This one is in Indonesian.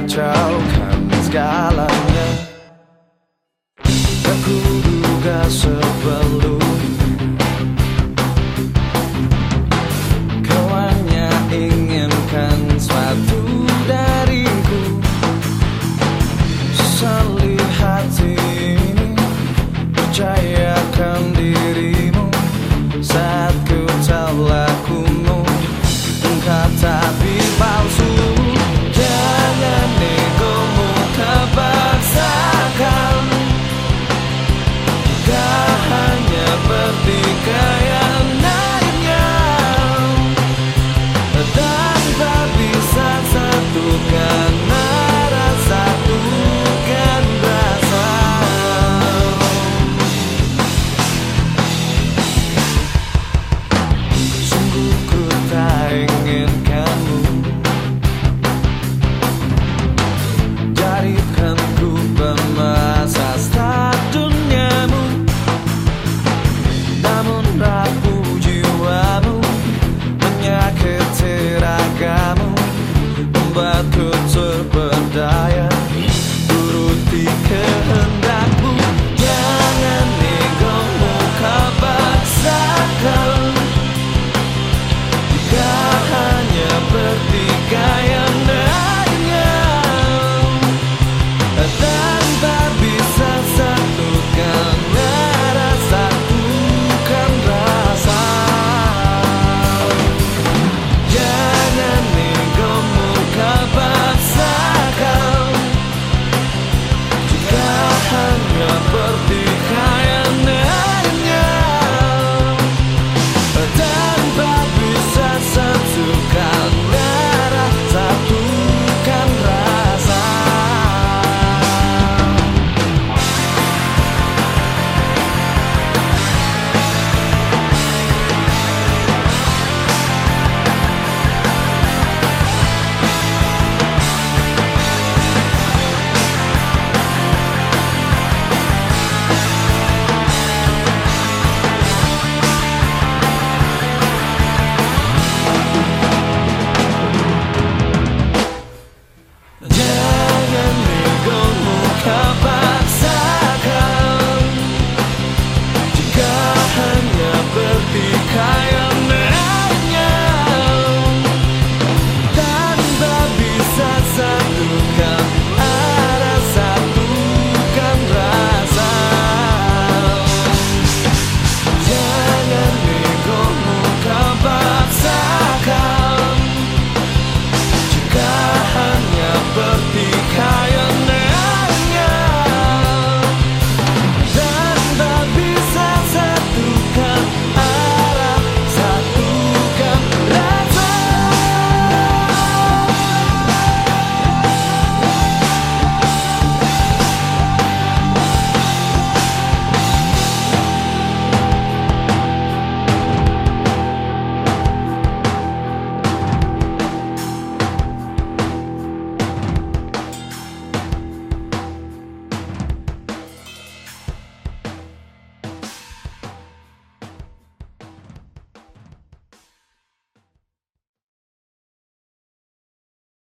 Akhirnya kacaukan segalanya. Aku duga sebelum